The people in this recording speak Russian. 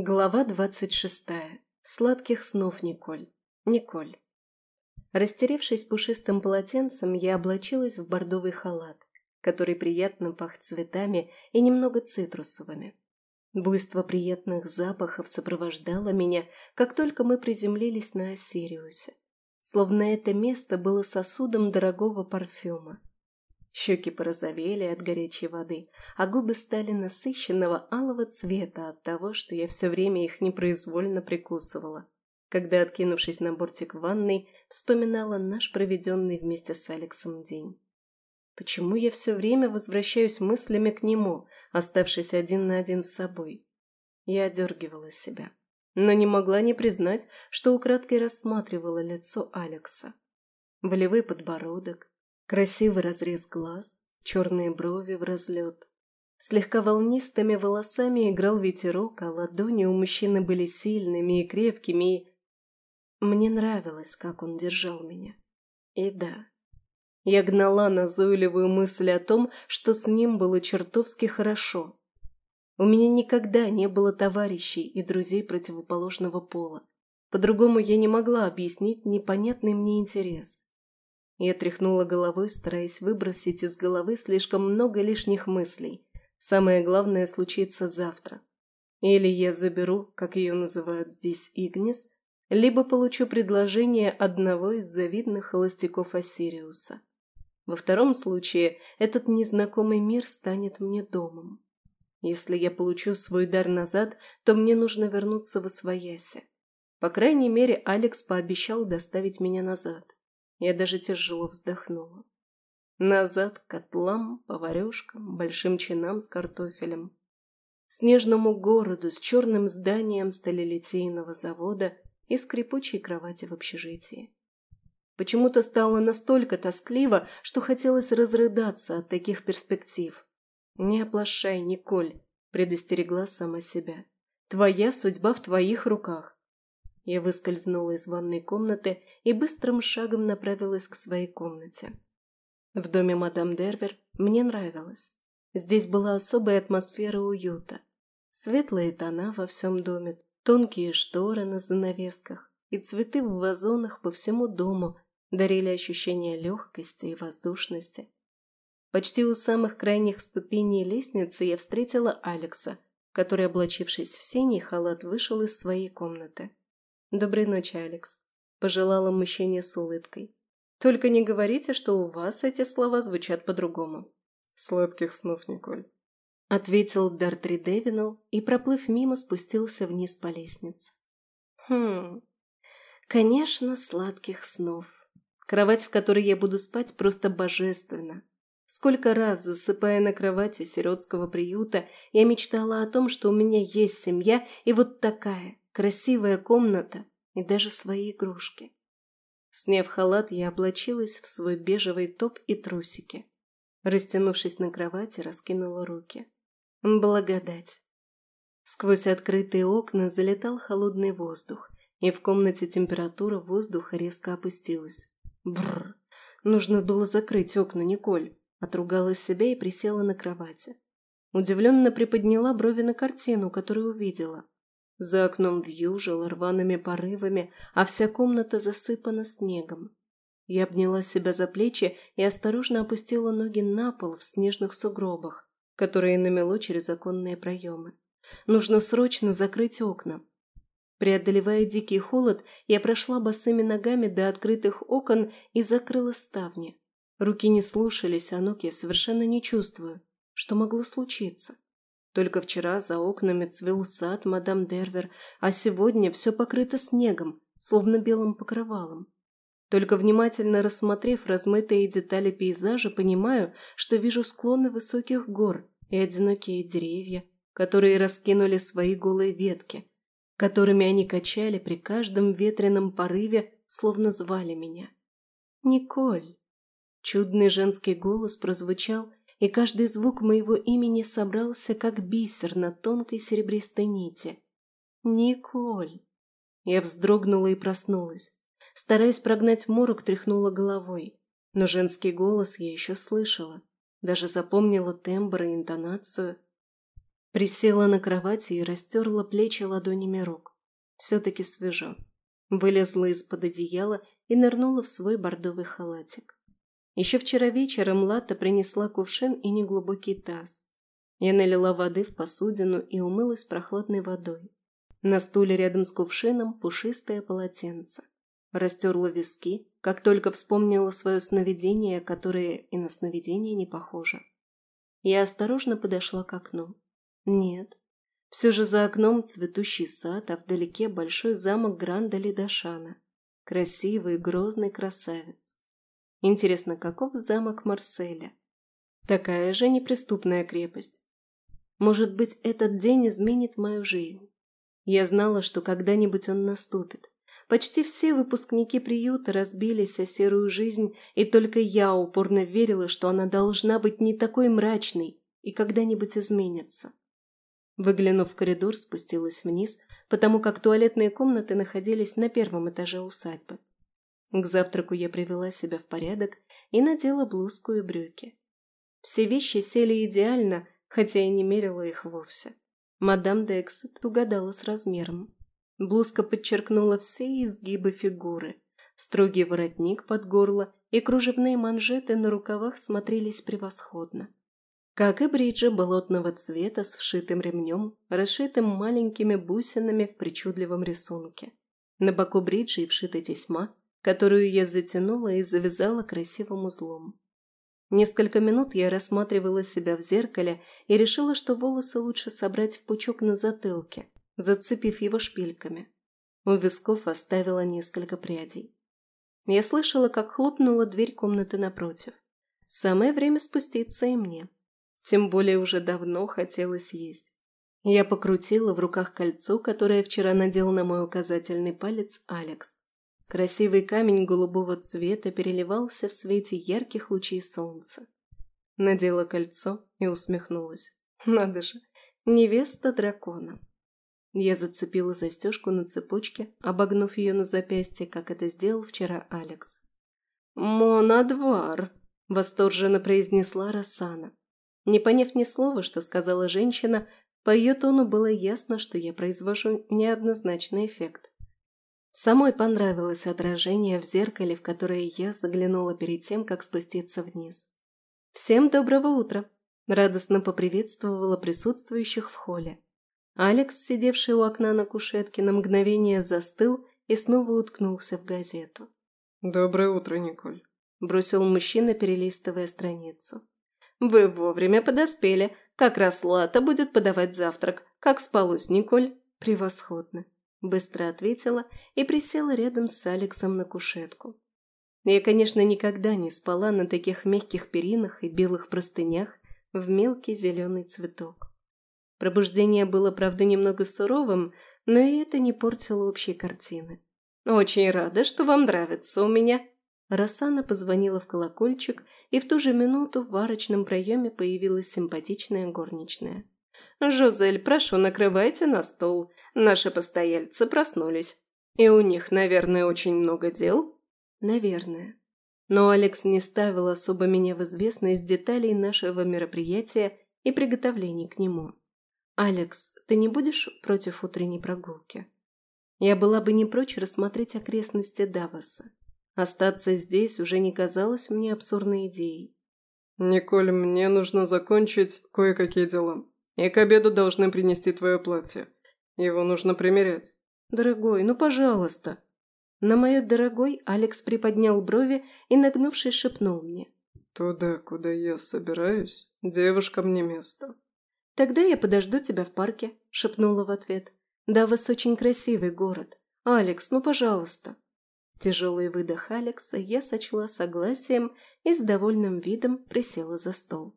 Глава двадцать шестая. Сладких снов, Николь. Николь. Растеревшись пушистым полотенцем, я облачилась в бордовый халат, который приятно пах цветами и немного цитрусовыми. Буйство приятных запахов сопровождало меня, как только мы приземлились на Осириусе. Словно это место было сосудом дорогого парфюма. Щеки порозовели от горячей воды, а губы стали насыщенного алого цвета от того, что я все время их непроизвольно прикусывала, когда, откинувшись на бортик ванной, вспоминала наш проведенный вместе с Алексом день. Почему я все время возвращаюсь мыслями к нему, оставшись один на один с собой? Я одергивала себя, но не могла не признать, что украдкой рассматривала лицо Алекса. Волевой подбородок, Красивый разрез глаз, черные брови в разлет. Слегка волнистыми волосами играл ветерок, а ладони у мужчины были сильными и крепкими, и... Мне нравилось, как он держал меня. И да, я гнала назойливую мысль о том, что с ним было чертовски хорошо. У меня никогда не было товарищей и друзей противоположного пола. По-другому я не могла объяснить непонятный мне интерес. Я тряхнула головой, стараясь выбросить из головы слишком много лишних мыслей. Самое главное случится завтра. Или я заберу, как ее называют здесь, Игнис, либо получу предложение одного из завидных холостяков Осириуса. Во втором случае этот незнакомый мир станет мне домом. Если я получу свой дар назад, то мне нужно вернуться в Освояси. По крайней мере, Алекс пообещал доставить меня назад. Я даже тяжело вздохнула. Назад к котлам, поварешкам, большим чинам с картофелем. Снежному городу с черным зданием сталелитейного завода и скрипучей кровати в общежитии. Почему-то стало настолько тоскливо, что хотелось разрыдаться от таких перспектив. «Не оплошай, Николь», — предостерегла сама себя. «Твоя судьба в твоих руках. Я выскользнула из ванной комнаты и быстрым шагом направилась к своей комнате. В доме мадам Дервер мне нравилось. Здесь была особая атмосфера уюта. Светлые тона во всем доме, тонкие шторы на занавесках и цветы в вазонах по всему дому дарили ощущение легкости и воздушности. Почти у самых крайних ступеней лестницы я встретила Алекса, который, облачившись в синий халат, вышел из своей комнаты. «Доброй ночи, Алекс», – пожелала мужчине с улыбкой. «Только не говорите, что у вас эти слова звучат по-другому». «Сладких снов, Николь», – ответил Дартри Девинал и, проплыв мимо, спустился вниз по лестнице. «Хм, конечно, сладких снов. Кровать, в которой я буду спать, просто божественна. Сколько раз, засыпая на кровати сиротского приюта, я мечтала о том, что у меня есть семья и вот такая, красивая комната и даже свои игрушки. Сняв халат, я облачилась в свой бежевый топ и трусики. Растянувшись на кровати, раскинула руки. Благодать. Сквозь открытые окна залетал холодный воздух, и в комнате температура воздуха резко опустилась. Бррр, нужно было закрыть окна, Николь. Отругала себя и присела на кровати. Удивленно приподняла брови на картину, которую увидела. За окном вьюжило рваными порывами, а вся комната засыпана снегом. Я обняла себя за плечи и осторожно опустила ноги на пол в снежных сугробах, которые намело через оконные проемы. Нужно срочно закрыть окна. Преодолевая дикий холод, я прошла босыми ногами до открытых окон и закрыла ставни. Руки не слушались, а ног я совершенно не чувствую. Что могло случиться? Только вчера за окнами цвел сад мадам Дервер, а сегодня все покрыто снегом, словно белым покрывалом. Только внимательно рассмотрев размытые детали пейзажа, понимаю, что вижу склоны высоких гор и одинокие деревья, которые раскинули свои голые ветки, которыми они качали при каждом ветреном порыве, словно звали меня. «Николь!» Чудный женский голос прозвучал и каждый звук моего имени собрался, как бисер на тонкой серебристой нити. «Николь!» Я вздрогнула и проснулась. Стараясь прогнать морок, тряхнула головой. Но женский голос я еще слышала. Даже запомнила тембр и интонацию. Присела на кровати и растерла плечи ладонями рук. Все-таки свежо. Вылезла из-под одеяла и нырнула в свой бордовый халатик. Еще вчера вечером Латта принесла кувшин и неглубокий таз. Я налила воды в посудину и умылась прохладной водой. На стуле рядом с кувшином пушистое полотенце. Растерла виски, как только вспомнила свое сновидение, которое и на сновидение не похоже. Я осторожно подошла к окну. Нет. Все же за окном цветущий сад, а вдалеке большой замок Гранда Лидашана. Красивый, грозный красавец. Интересно, каков замок Марселя? Такая же неприступная крепость. Может быть, этот день изменит мою жизнь. Я знала, что когда-нибудь он наступит. Почти все выпускники приюта разбились о серую жизнь, и только я упорно верила, что она должна быть не такой мрачной и когда-нибудь изменится. Выглянув в коридор, спустилась вниз, потому как туалетные комнаты находились на первом этаже усадьбы. К завтраку я привела себя в порядок и надела блузку и брюки. Все вещи сели идеально, хотя и не мерила их вовсе. Мадам Дексет угадала с размером. Блузка подчеркнула все изгибы фигуры. Строгий воротник под горло и кружевные манжеты на рукавах смотрелись превосходно. Как и бриджи болотного цвета с вшитым ремнем, расшитым маленькими бусинами в причудливом рисунке. На боку бриджи вшита тесьма, которую я затянула и завязала красивым узлом. Несколько минут я рассматривала себя в зеркале и решила, что волосы лучше собрать в пучок на затылке, зацепив его шпильками. У висков оставила несколько прядей. Я слышала, как хлопнула дверь комнаты напротив. Самое время спуститься и мне. Тем более уже давно хотелось есть. Я покрутила в руках кольцо, которое вчера надел на мой указательный палец Алекс. Красивый камень голубого цвета переливался в свете ярких лучей солнца. Надела кольцо и усмехнулась. Надо же, невеста дракона. Я зацепила застежку на цепочке, обогнув ее на запястье, как это сделал вчера Алекс. «Монадвар!» – восторженно произнесла Рассана. Не поняв ни слова, что сказала женщина, по ее тону было ясно, что я произвожу неоднозначный эффект. Самой понравилось отражение в зеркале, в которое я заглянула перед тем, как спуститься вниз. «Всем доброго утра!» – радостно поприветствовала присутствующих в холле. Алекс, сидевший у окна на кушетке, на мгновение застыл и снова уткнулся в газету. «Доброе утро, Николь», – бросил мужчина, перелистывая страницу. «Вы вовремя подоспели. Как раз Лата будет подавать завтрак. Как спалось, Николь?» «Превосходно», Быстро ответила и присела рядом с Алексом на кушетку. Я, конечно, никогда не спала на таких мягких перинах и белых простынях в мелкий зеленый цветок. Пробуждение было, правда, немного суровым, но и это не портило общей картины. «Очень рада, что вам нравится у меня!» Рассана позвонила в колокольчик, и в ту же минуту в варочном проеме появилась симпатичная горничная. «Жозель, прошу, накрывайте на стол. Наши постояльцы проснулись. И у них, наверное, очень много дел? Наверное. Но Алекс не ставил особо меня в известность деталей нашего мероприятия и приготовлений к нему. «Алекс, ты не будешь против утренней прогулки?» Я была бы не прочь рассмотреть окрестности Давоса. Остаться здесь уже не казалось мне абсурдной идеей. «Николь, мне нужно закончить кое-какие дела. И к обеду должны принести твое платье. Его нужно примерять. Дорогой, ну пожалуйста. На мое дорогой Алекс приподнял брови и, нагнувшись, шепнул мне. Туда, куда я собираюсь, девушкам не место. Тогда я подожду тебя в парке, шепнула в ответ. Давос очень красивый город. Алекс, ну пожалуйста. Тяжелый выдох Алекса я сочла согласием и с довольным видом присела за стол.